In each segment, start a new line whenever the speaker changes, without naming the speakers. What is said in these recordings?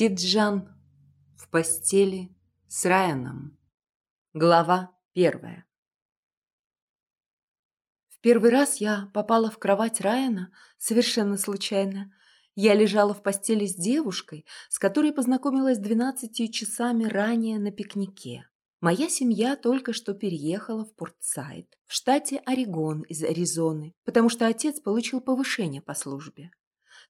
Тиджан в постели с Райаном. Глава первая. В первый раз я попала в кровать Райана совершенно случайно. Я лежала в постели с девушкой, с которой познакомилась двенадцатью часами ранее на пикнике. Моя семья только что переехала в Портсайд, в штате Орегон из Аризоны, потому что отец получил повышение по службе.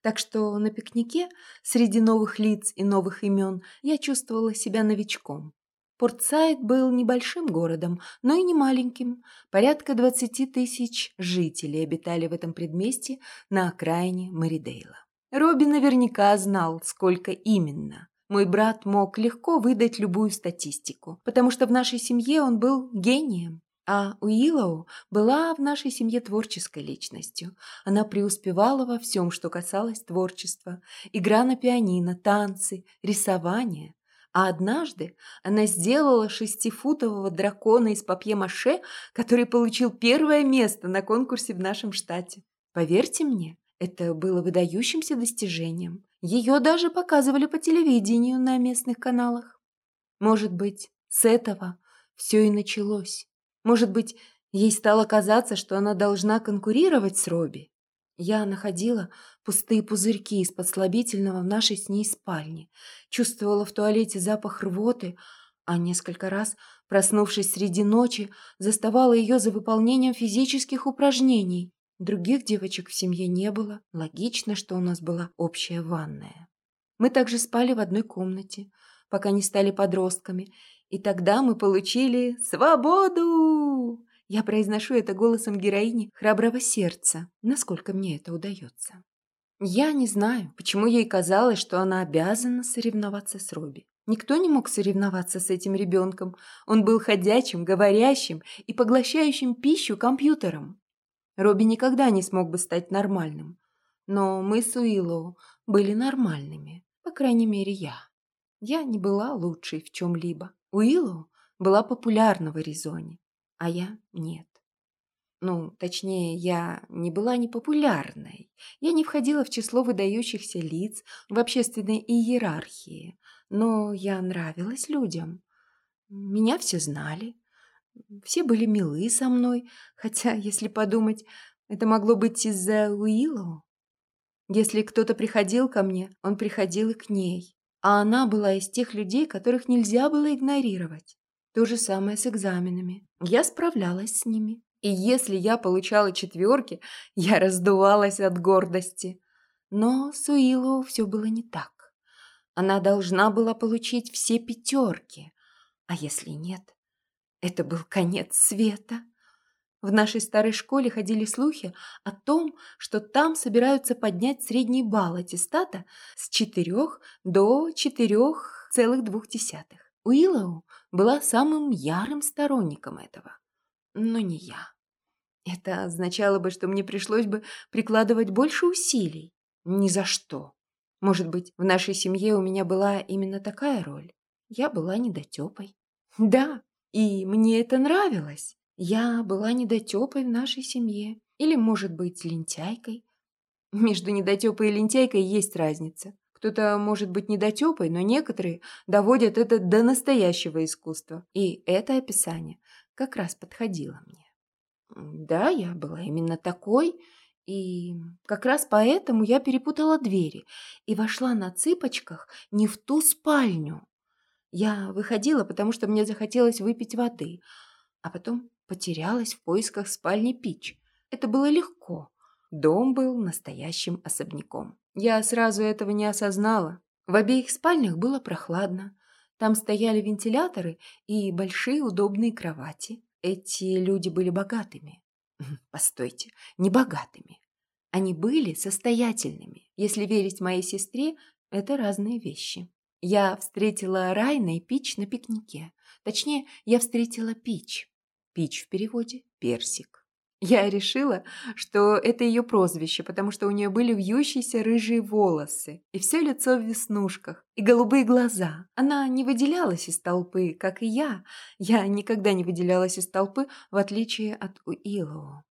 Так что на пикнике среди новых лиц и новых имен я чувствовала себя новичком. Портсайд был небольшим городом, но и не маленьким. Порядка 20 тысяч жителей обитали в этом предместье на окраине Мэридейла. Робби наверняка знал, сколько именно. Мой брат мог легко выдать любую статистику, потому что в нашей семье он был гением. А Уиллоу была в нашей семье творческой личностью. Она преуспевала во всем, что касалось творчества. Игра на пианино, танцы, рисование. А однажды она сделала шестифутового дракона из папье-маше, который получил первое место на конкурсе в нашем штате. Поверьте мне, это было выдающимся достижением. Ее даже показывали по телевидению на местных каналах. Может быть, с этого все и началось. Может быть, ей стало казаться, что она должна конкурировать с Робби. Я находила пустые пузырьки из-под слабительного в нашей с ней спальне, чувствовала в туалете запах рвоты, а несколько раз, проснувшись среди ночи, заставала ее за выполнением физических упражнений. Других девочек в семье не было. Логично, что у нас была общая ванная. Мы также спали в одной комнате, пока не стали подростками, и тогда мы получили свободу. Я произношу это голосом героини храброго сердца, насколько мне это удается. Я не знаю, почему ей казалось, что она обязана соревноваться с Робби. Никто не мог соревноваться с этим ребенком. Он был ходячим, говорящим и поглощающим пищу компьютером. Робби никогда не смог бы стать нормальным. Но мы с Уиллоу были нормальными. По крайней мере, я. Я не была лучшей в чем-либо. Уиллоу была популярна в Аризоне, а я нет. Ну, точнее, я не была непопулярной. Я не входила в число выдающихся лиц в общественной иерархии. Но я нравилась людям. Меня все знали. Все были милы со мной. Хотя, если подумать, это могло быть из-за Уиллоу. Если кто-то приходил ко мне, он приходил и к ней. А она была из тех людей, которых нельзя было игнорировать. То же самое с экзаменами. Я справлялась с ними. И если я получала четверки, я раздувалась от гордости. Но с Уиллоу все было не так. Она должна была получить все пятерки. А если нет, это был конец света. В нашей старой школе ходили слухи о том, что там собираются поднять средний балл аттестата с 4 до 4,2. Уиллоу была самым ярым сторонником этого, но не я. Это означало бы, что мне пришлось бы прикладывать больше усилий. Ни за что. Может быть, в нашей семье у меня была именно такая роль. Я была недотепой. Да, и мне это нравилось. Я была недотепой в нашей семье. Или, может быть, лентяйкой. Между недотепой и лентяйкой есть разница. Кто-то может быть недотепой, но некоторые доводят это до настоящего искусства. И это описание как раз подходило мне. Да, я была именно такой, и как раз поэтому я перепутала двери и вошла на цыпочках не в ту спальню. Я выходила, потому что мне захотелось выпить воды, а потом потерялась в поисках спальни Пич. Это было легко. Дом был настоящим особняком. Я сразу этого не осознала. В обеих спальнях было прохладно. Там стояли вентиляторы и большие удобные кровати. Эти люди были богатыми. Постойте, не богатыми. Они были состоятельными. Если верить моей сестре, это разные вещи. Я встретила Райна и Пич на пикнике. Точнее, я встретила Пич. Пич в переводе «персик». Я решила, что это ее прозвище, потому что у нее были вьющиеся рыжие волосы, и все лицо в веснушках, и голубые глаза. Она не выделялась из толпы, как и я. Я никогда не выделялась из толпы, в отличие от Уиллоу.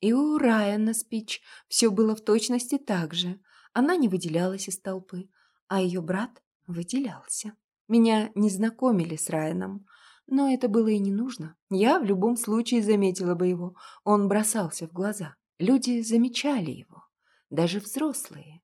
И у Райана Спич все было в точности так же. Она не выделялась из толпы, а ее брат выделялся. Меня не знакомили с Райаном, но это было и не нужно. Я в любом случае заметила бы его. Он бросался в глаза. Люди замечали его, даже взрослые.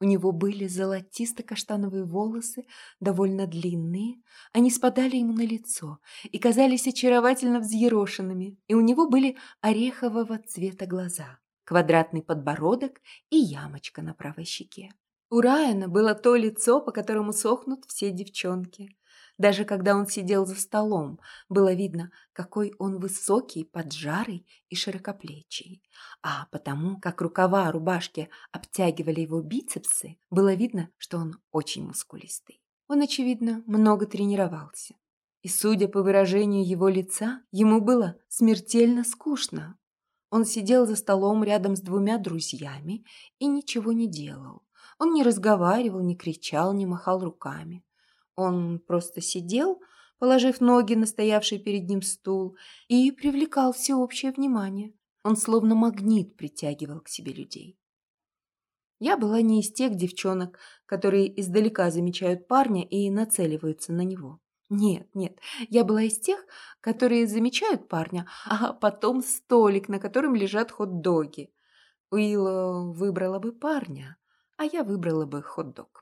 У него были золотисто-каштановые волосы, довольно длинные. Они спадали ему на лицо и казались очаровательно взъерошенными. И у него были орехового цвета глаза, квадратный подбородок и ямочка на правой щеке. У Райана было то лицо, по которому сохнут все девчонки. Даже когда он сидел за столом, было видно, какой он высокий, поджарый и широкоплечий. А потому, как рукава рубашки обтягивали его бицепсы, было видно, что он очень мускулистый. Он, очевидно, много тренировался. И, судя по выражению его лица, ему было смертельно скучно. Он сидел за столом рядом с двумя друзьями и ничего не делал. Он не разговаривал, не кричал, не махал руками. Он просто сидел, положив ноги на стоявший перед ним стул, и привлекал всеобщее внимание. Он словно магнит притягивал к себе людей. Я была не из тех девчонок, которые издалека замечают парня и нацеливаются на него. Нет, нет, я была из тех, которые замечают парня, а потом столик, на котором лежат хот-доги. Уилла выбрала бы парня, а я выбрала бы хот-дог.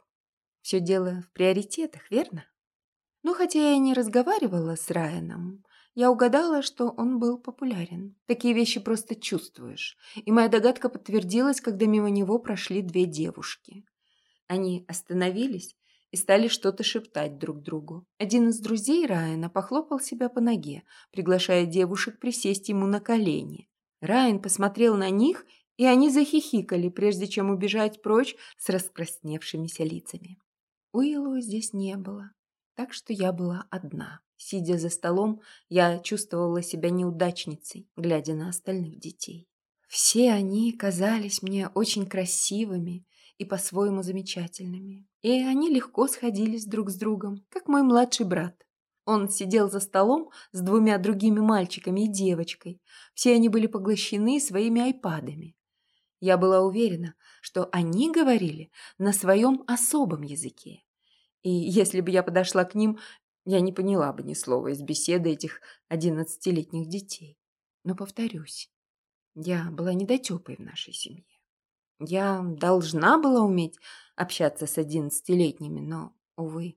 Все дело в приоритетах, верно? Ну, хотя я и не разговаривала с Райаном, я угадала, что он был популярен. Такие вещи просто чувствуешь. И моя догадка подтвердилась, когда мимо него прошли две девушки. Они остановились и стали что-то шептать друг другу. Один из друзей Райана похлопал себя по ноге, приглашая девушек присесть ему на колени. Райан посмотрел на них, и они захихикали, прежде чем убежать прочь с раскрасневшимися лицами. Уиллу здесь не было, так что я была одна. Сидя за столом, я чувствовала себя неудачницей, глядя на остальных детей. Все они казались мне очень красивыми и по-своему замечательными. И они легко сходились друг с другом, как мой младший брат. Он сидел за столом с двумя другими мальчиками и девочкой. Все они были поглощены своими айпадами. Я была уверена, что они говорили на своем особом языке. И если бы я подошла к ним, я не поняла бы ни слова из беседы этих одиннадцатилетних детей. Но повторюсь, я была недотепой в нашей семье. Я должна была уметь общаться с одиннадцатилетними, но, увы,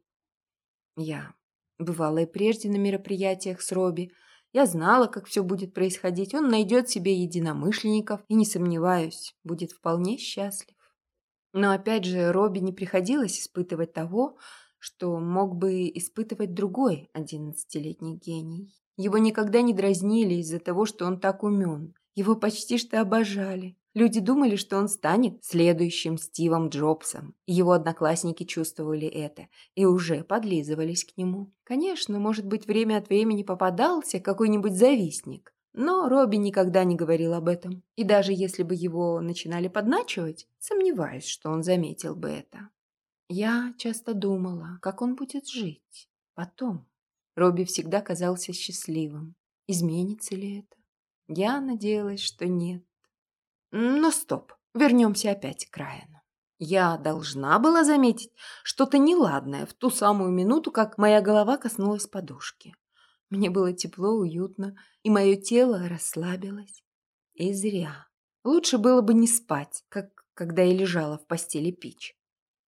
я бывала и прежде на мероприятиях с Робби, я знала, как все будет происходить. Он найдет себе единомышленников и, не сомневаюсь, будет вполне счастлив. Но опять же, Робби не приходилось испытывать того, что мог бы испытывать другой одиннадцатилетний гений. Его никогда не дразнили из-за того, что он так умен. Его почти что обожали. Люди думали, что он станет следующим Стивом Джобсом. Его одноклассники чувствовали это и уже подлизывались к нему. Конечно, может быть, время от времени попадался какой-нибудь завистник. Но Робби никогда не говорил об этом. И даже если бы его начинали подначивать, сомневаюсь, что он заметил бы это. Я часто думала, как он будет жить потом. Робби всегда казался счастливым. Изменится ли это? Я надеялась, что нет. Но стоп, вернемся опять к Райану. Я должна была заметить что-то неладное в ту самую минуту, как моя голова коснулась подушки. Мне было тепло, уютно, и мое тело расслабилось. И зря. Лучше было бы не спать, как когда я лежала в постели пич.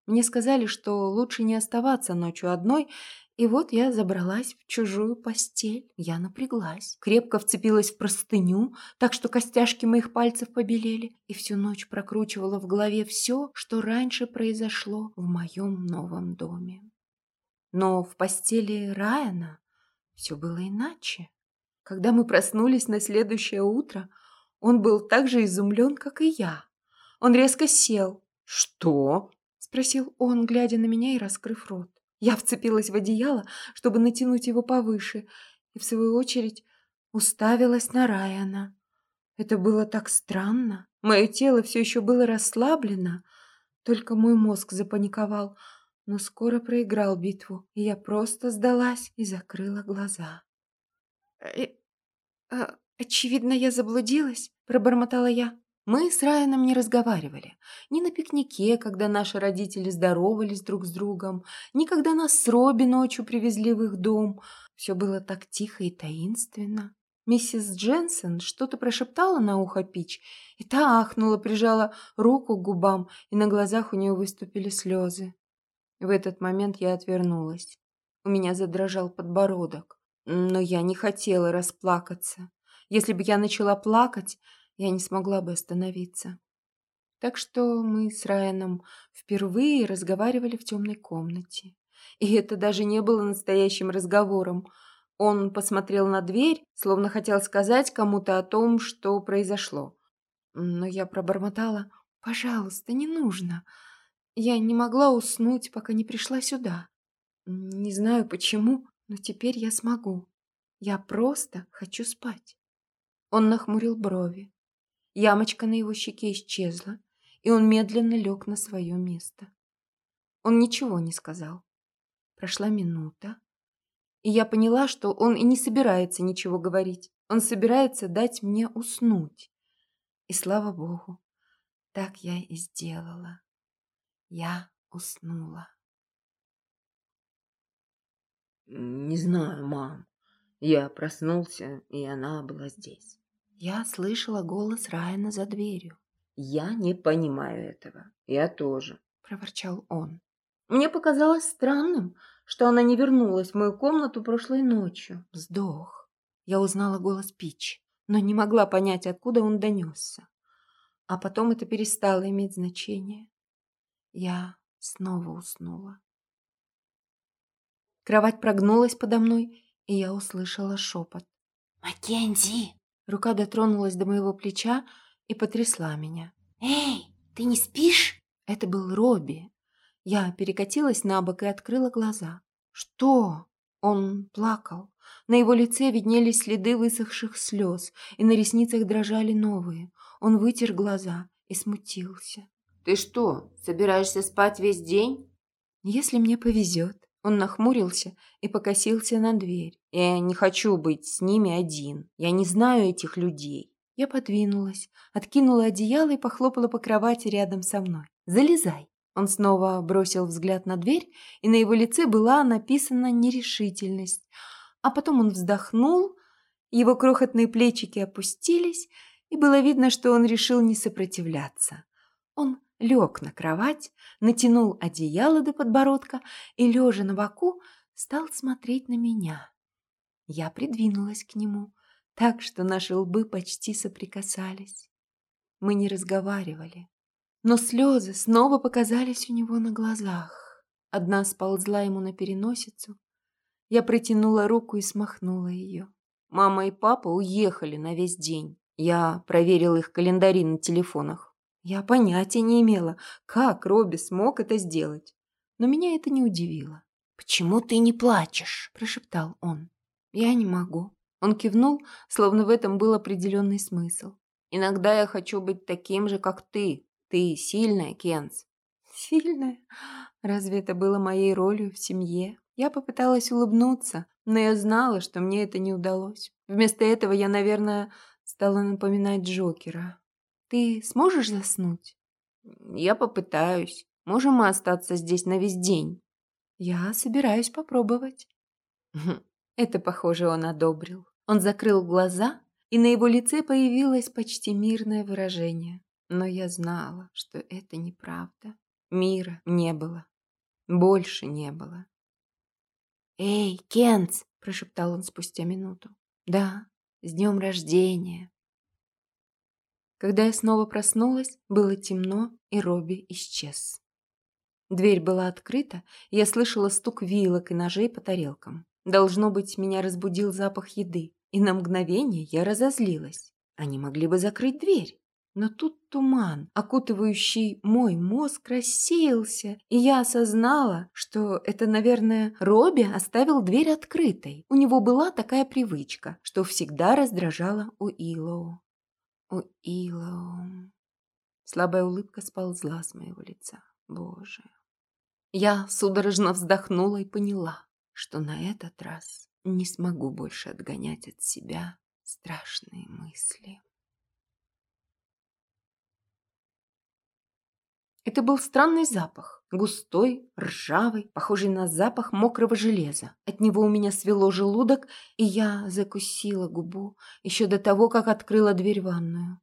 Мне сказали, что лучше не оставаться ночью одной, и вот я забралась в чужую постель. Я напряглась, крепко вцепилась в простыню, так что костяшки моих пальцев побелели, и всю ночь прокручивала в голове все, что раньше произошло в моем новом доме. Но в постели Райана все было иначе. Когда мы проснулись на следующее утро, он был так же изумлен, как и я. Он резко сел. «Что?» – спросил он, глядя на меня и раскрыв рот. Я вцепилась в одеяло, чтобы натянуть его повыше, и, в свою очередь, уставилась на Райана. Это было так странно. Мое тело все еще было расслаблено, только мой мозг запаниковал, но скоро проиграл битву, и я просто сдалась и закрыла глаза. «Э, э, «Очевидно, я заблудилась», — пробормотала я. Мы с Райаном не разговаривали. Ни на пикнике, когда наши родители здоровались друг с другом, ни когда нас с Робби ночью привезли в их дом. Все было так тихо и таинственно. Миссис Дженсен что-то прошептала на ухо Пич, и та ахнула, прижала руку к губам, и на глазах у нее выступили слезы. В этот момент я отвернулась. У меня задрожал подбородок, но я не хотела расплакаться. Если бы я начала плакать, я не смогла бы остановиться. Так что мы с Райаном впервые разговаривали в темной комнате. И это даже не было настоящим разговором. Он посмотрел на дверь, словно хотел сказать кому-то о том, что произошло. Но я пробормотала «Пожалуйста, не нужно». Я не могла уснуть, пока не пришла сюда. Не знаю почему, но теперь я смогу. Я просто хочу спать. Он нахмурил брови. Ямочка на его щеке исчезла, и он медленно лег на свое место. Он ничего не сказал. Прошла минута, и я поняла, что он и не собирается ничего говорить. Он собирается дать мне уснуть. И слава богу, так я и сделала. Я уснула.
«Не знаю, мам. Я проснулся, и она была здесь».
Я слышала голос Райана за дверью.
«Я не понимаю этого. Я тоже», —
проворчал он. Мне показалось странным, что она не вернулась в мою комнату прошлой ночью. Вздох. Я узнала голос Пич, но не могла понять, откуда он донесся. А потом это перестало иметь значение. Я снова уснула. Кровать прогнулась подо мной, и я услышала шепот.
«Маккензи!»
Рука дотронулась до моего плеча и потрясла меня.
«Эй, ты не спишь?»
Это был Робби. Я перекатилась на бок и открыла глаза. «Что?» Он плакал. На его лице виднелись следы высохших слез, и на ресницах дрожали новые. Он вытер глаза и смутился.
«Ты что, собираешься спать весь день?»
«Если мне повезет». Он нахмурился и покосился на дверь.
«Я не хочу быть с ними один. Я не знаю этих людей».
Я подвинулась, откинула одеяло и похлопала по кровати рядом со мной. «Залезай». Он снова бросил взгляд на дверь, и на его лице была написана нерешительность. А потом он вздохнул, его крохотные плечики опустились, и было видно, что он решил не сопротивляться. Он лег на кровать, натянул одеяло до подбородка и, лежа на боку, стал смотреть на меня. Я придвинулась к нему, так что наши лбы почти соприкасались. Мы не разговаривали, но слезы снова показались у него на глазах. Одна сползла ему на переносицу. Я протянула руку и смахнула ее.
Мама и папа уехали на весь день. Я проверил их календари на телефонах.
Я понятия не имела, как Робби смог это сделать. Но меня это не удивило.
«Почему ты не плачешь?» – прошептал он.
«Я не могу». Он кивнул, словно в этом был определенный смысл.
«Иногда я хочу быть таким же, как ты. Ты сильная, Кенс».
«Сильная? Разве это было моей ролью в семье?» Я попыталась улыбнуться, но я знала, что мне это не удалось. Вместо этого я, наверное, стала напоминать Джокера. Ты сможешь заснуть?
Я попытаюсь. Можем мы остаться здесь на весь день?
Я собираюсь попробовать. Это, похоже, он одобрил. Он закрыл глаза, и на его лице появилось почти мирное выражение. Но я знала, что это неправда. Мира не было. Больше не было.
«Эй, Кенц!» – прошептал он спустя минуту.
«Да, с днем рождения!» Когда я снова проснулась, было темно, и Робби исчез. Дверь была открыта, и я слышала стук вилок и ножей по тарелкам. Должно быть, меня разбудил запах еды, и на мгновение я разозлилась. Они могли бы закрыть дверь. Но тут туман, окутывающий мой мозг, рассеялся, и я осознала, что это, наверное, Робби оставил дверь открытой. У него была такая привычка, что всегда раздражала у Илоу. Слабая улыбка сползла с моего лица. Боже. Я судорожно вздохнула и поняла, что на этот раз не смогу больше отгонять от себя страшные мысли. Это был странный запах. Густой, ржавый, похожий на запах мокрого железа. От него у меня свело желудок, и я закусила губу еще до того, как открыла дверь ванную.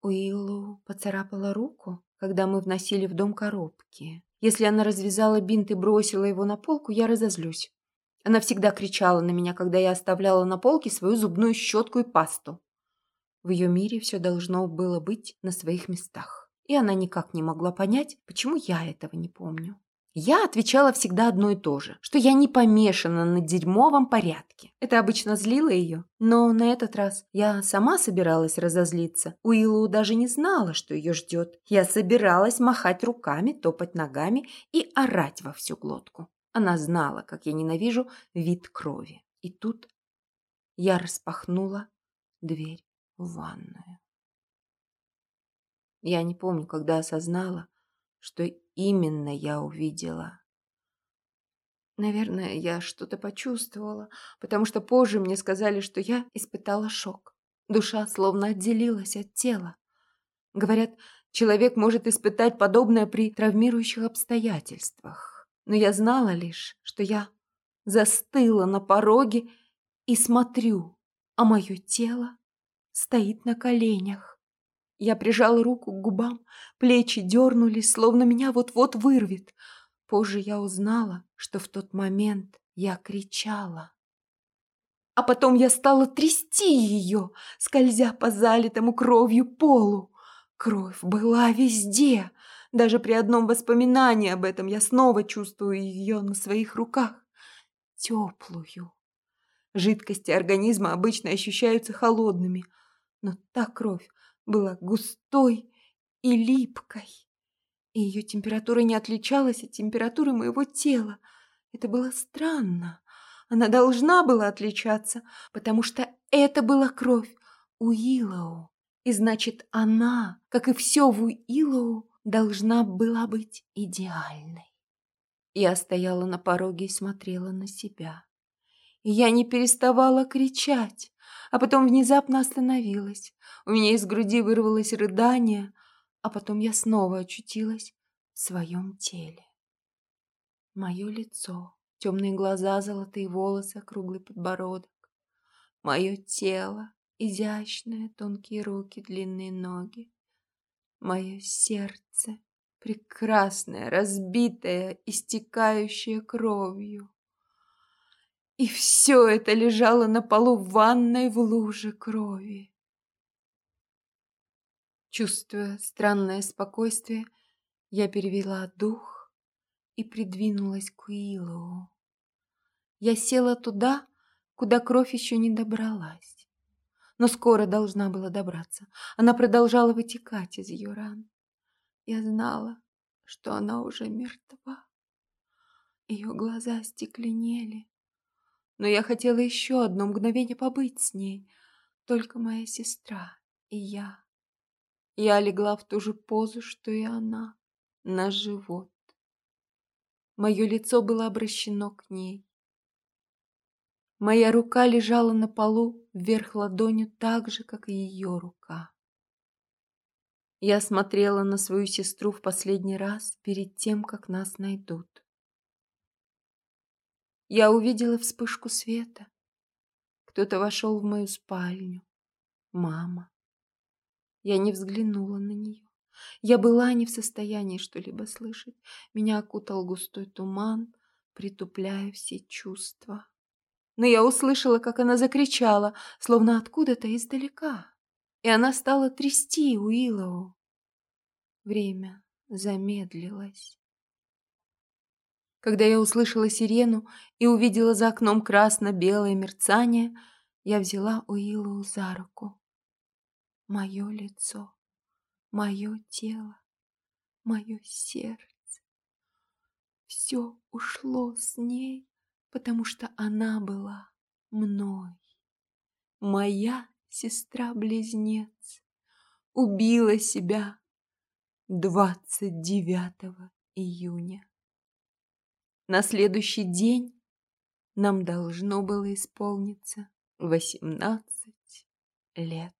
Уиллу поцарапала руку, когда мы вносили в дом коробки. Если она развязала бинт и бросила его на полку, я разозлюсь. Она всегда кричала на меня, когда я оставляла на полке свою зубную щетку и пасту. В ее мире все должно было быть на своих местах. И она никак не могла понять, почему я этого не помню. Я отвечала всегда одно и то же, что я не помешана на дерьмовом порядке. Это обычно злило ее, но на этот раз я сама собиралась разозлиться. Уиллу даже не знала, что ее ждет. Я собиралась махать руками, топать ногами и орать во всю глотку. Она знала, как я ненавижу вид крови. И тут я распахнула дверь в ванную. Я не помню, когда осознала, что именно я увидела. Наверное, я что-то почувствовала, потому что позже мне сказали, что я испытала шок. Душа словно отделилась от тела. Говорят, человек может испытать подобное при травмирующих обстоятельствах. Но я знала лишь, что я застыла на пороге и смотрю, а мое тело стоит на коленях. Я прижала руку к губам, плечи дернулись, словно меня вот-вот вырвет. Позже я узнала, что в тот момент я кричала. А потом я стала трясти ее, скользя по залитому кровью полу. Кровь была везде. Даже при одном воспоминании об этом я снова чувствую ее на своих руках. Теплую. Жидкости организма обычно ощущаются холодными, но та кровь была густой и липкой. И ее температура не отличалась от температуры моего тела. Это было странно. Она должна была отличаться, потому что это была кровь Уиллоу. И значит, она, как и все в Уиллоу, должна была быть идеальной. Я стояла на пороге и смотрела на себя. И я не переставала кричать, а потом внезапно остановилась. У меня из груди вырвалось рыдание, а потом я снова очутилась в своем теле. Мое лицо, темные глаза, золотые волосы, круглый подбородок. Мое тело, изящные тонкие руки, длинные ноги. Мое сердце, прекрасное, разбитое, истекающее кровью. И все это лежало на полу в ванной в луже крови. Чувствуя странное спокойствие, я перевела дух и придвинулась к Уиллоу. Я села туда, куда кровь еще не добралась. Но скоро должна была добраться. Она продолжала вытекать из ее ран. Я знала, что она уже мертва. Ее глаза стекленели, но я хотела еще одно мгновение побыть с ней. Только моя сестра и я. Я легла в ту же позу, что и она, на живот. Мое лицо было обращено к ней. Моя рука лежала на полу вверх ладонью так же, как и ее рука. Я смотрела на свою сестру в последний раз перед тем, как нас найдут. Я увидела вспышку света. Кто-то вошел в мою спальню. Мама. Я не взглянула на нее. Я была не в состоянии что-либо слышать. Меня окутал густой туман, притупляя все чувства. Но я услышала, как она закричала, словно откуда-то издалека. И она стала трясти Уиллоу. Время замедлилось. Когда я услышала сирену и увидела за окном красно-белое мерцание, я взяла Уиллу за руку. Мое лицо, мое тело, мое сердце. Все ушло с ней, потому что она была мной. Моя сестра-близнец убила себя 29 июня. На следующий день нам должно было исполниться восемнадцать лет.